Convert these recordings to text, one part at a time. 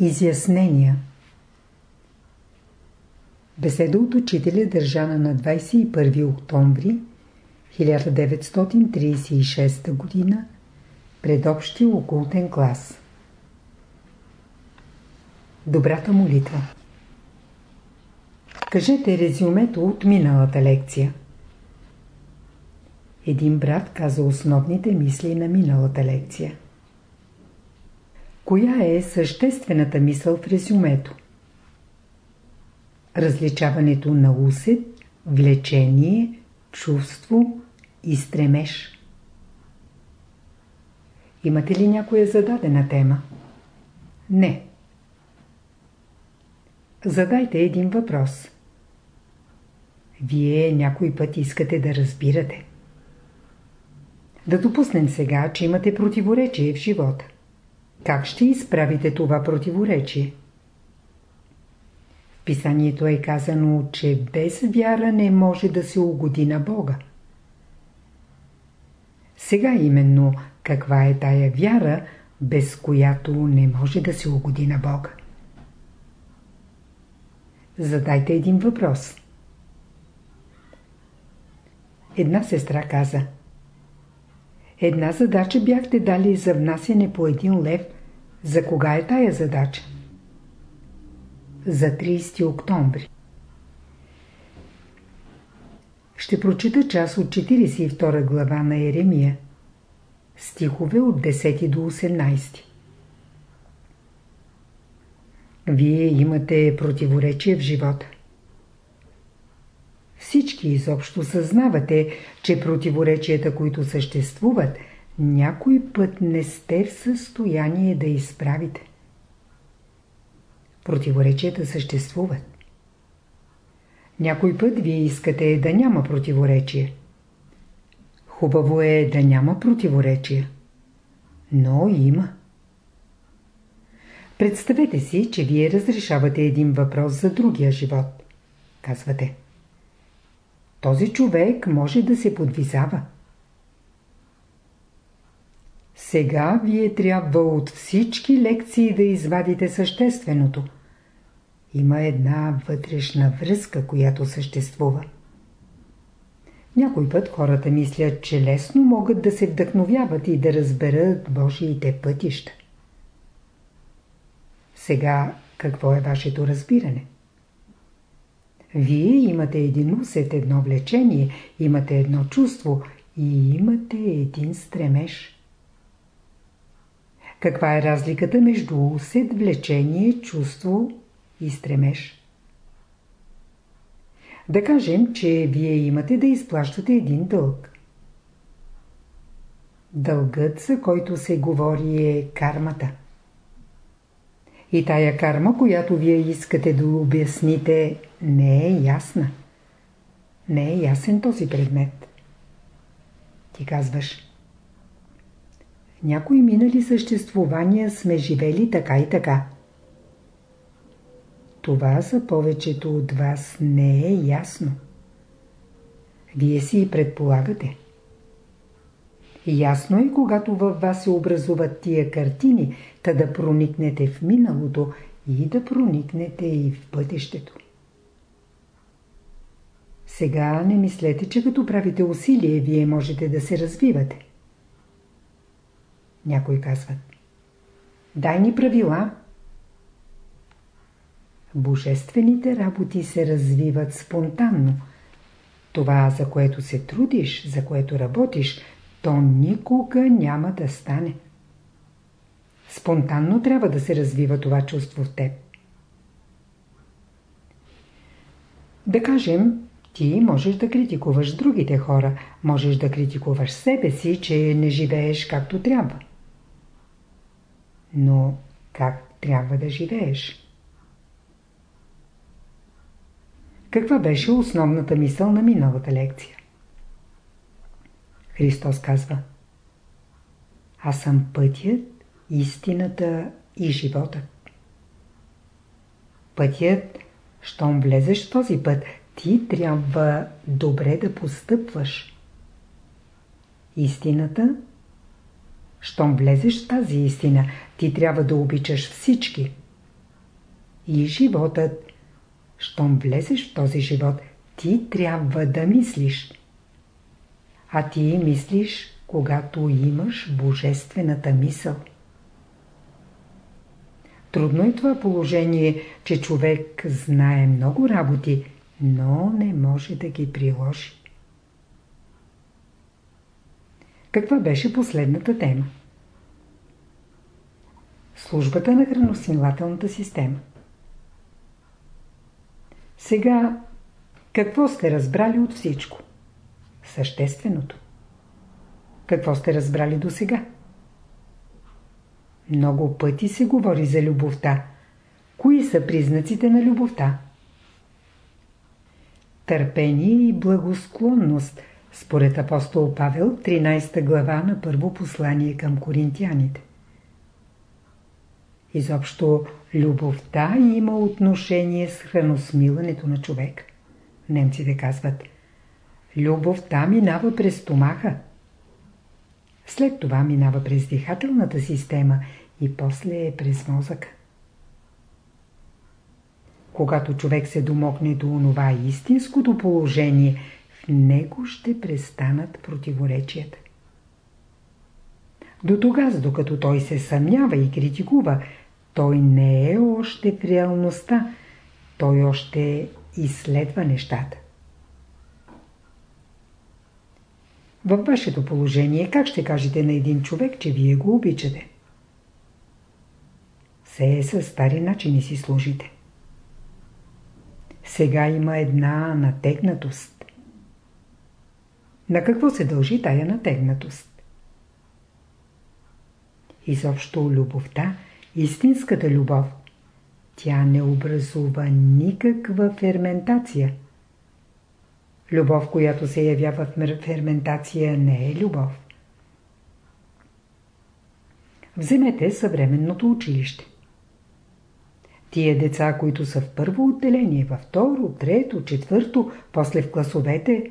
Изяснения Беседа от учителя държана на 21 октомври 1936 г. пред общия окултен клас. Добрата молитва Кажете резюмето от миналата лекция. Един брат каза основните мисли на миналата лекция. Коя е съществената мисъл в резюмето? Различаването на усет, влечение, чувство и стремеж. Имате ли някоя зададена тема? Не. Задайте един въпрос. Вие някой път искате да разбирате. Да допуснем сега, че имате противоречие в живота. Как ще изправите това противоречие? В писанието е казано, че без вяра не може да се угоди на Бога. Сега именно каква е тая вяра, без която не може да се угоди на Бога? Задайте един въпрос. Една сестра каза – Една задача бяхте дали за внасяне по един лев. За кога е тая задача? За 30 октомври. Ще прочита част от 42 глава на Еремия. Стихове от 10 до 18. Вие имате противоречие в живота. Всички изобщо съзнавате, че противоречията, които съществуват, някой път не сте в състояние да изправите. Противоречията съществуват. Някой път вие искате да няма противоречие. Хубаво е да няма противоречие. Но има. Представете си, че вие разрешавате един въпрос за другия живот. Казвате – този човек може да се подвизава. Сега вие трябва от всички лекции да извадите същественото. Има една вътрешна връзка, която съществува. Някой път хората мислят, че лесно могат да се вдъхновяват и да разберат Божиите пътища. Сега какво е вашето разбиране? Вие имате един усет, едно влечение, имате едно чувство и имате един стремеж. Каква е разликата между усет, влечение, чувство и стремеж? Да кажем, че вие имате да изплащате един дълг. Дългът, за който се говори е кармата. И тая карма, която вие искате да обясните, не е ясна. Не е ясен този предмет. Ти казваш. Някои минали съществувания сме живели така и така. Това за повечето от вас не е ясно. Вие си предполагате. Ясно е, когато във вас се образуват тия картини, та да проникнете в миналото и да проникнете и в бъдещето. Сега не мислете, че като правите усилие, вие можете да се развивате. Някой казват. Дай ни правила. Божествените работи се развиват спонтанно. Това, за което се трудиш, за което работиш, то никога няма да стане. Спонтанно трябва да се развива това чувство в теб. Да кажем, ти можеш да критикуваш другите хора, можеш да критикуваш себе си, че не живееш както трябва. Но как трябва да живееш? Каква беше основната мисъл на миналата лекция? Христос казва Аз съм пътят, истината и животът. Пътят, щом влезеш в този път, ти трябва добре да постъпваш. Истината, щом влезеш в тази истина, ти трябва да обичаш всички. и животът. Щом влезеш в този живот, ти трябва да мислиш. А ти мислиш, когато имаш божествената мисъл. Трудно е това положение, че човек знае много работи, но не може да ги приложи. Каква беше последната тема? Службата на храносмилателната система. Сега, какво сте разбрали от всичко? Същественото. Какво сте разбрали до сега? Много пъти се говори за любовта. Кои са признаците на любовта? Търпение и благосклонност, според апостол Павел, 13 глава на първо послание към коринтияните. Изобщо, любовта има отношение с храносмилането на човек. Немците казват, любовта минава през стомаха. След това минава през дихателната система и после е през мозъка. Когато човек се домокне до онова истинското положение, в него ще престанат противоречията. До тогава, докато той се съмнява и критикува, той не е още в реалността, той още изследва нещата. Във вашето положение как ще кажете на един човек, че вие го обичате? Все е със стари начини си служите. Сега има една натегнатост. На какво се дължи тая натегнатост? Изобщо любовта, истинската любов, тя не образува никаква ферментация. Любов, която се явява в ферментация, не е любов. Вземете съвременното училище. Тия деца, които са в първо отделение, във второ, трето, четвърто, после в класовете,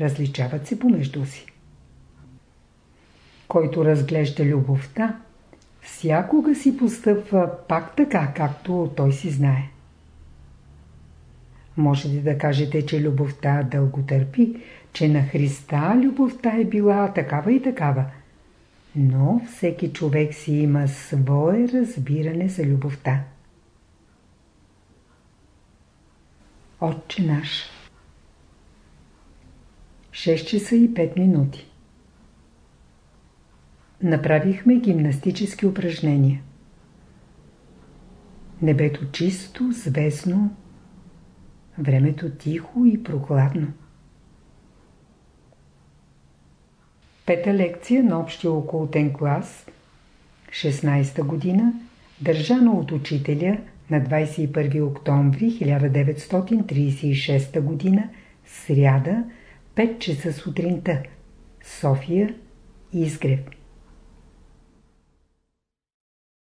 различават се помежду си. Който разглежда любовта, всякога си постъпва пак така, както той си знае. Можете да кажете, че любовта дълго търпи, че на Христа любовта е била такава и такава. Но всеки човек си има свое разбиране за любовта. Отче наш 6 часа и 5 минути Направихме гимнастически упражнения. Небето чисто, звездно, времето тихо и прохладно. Пета лекция на общия околотен клас, 16-та година, държана от учителя на 21 октомври 1936 година, сряда, 5 часа сутринта, София, Изгреб.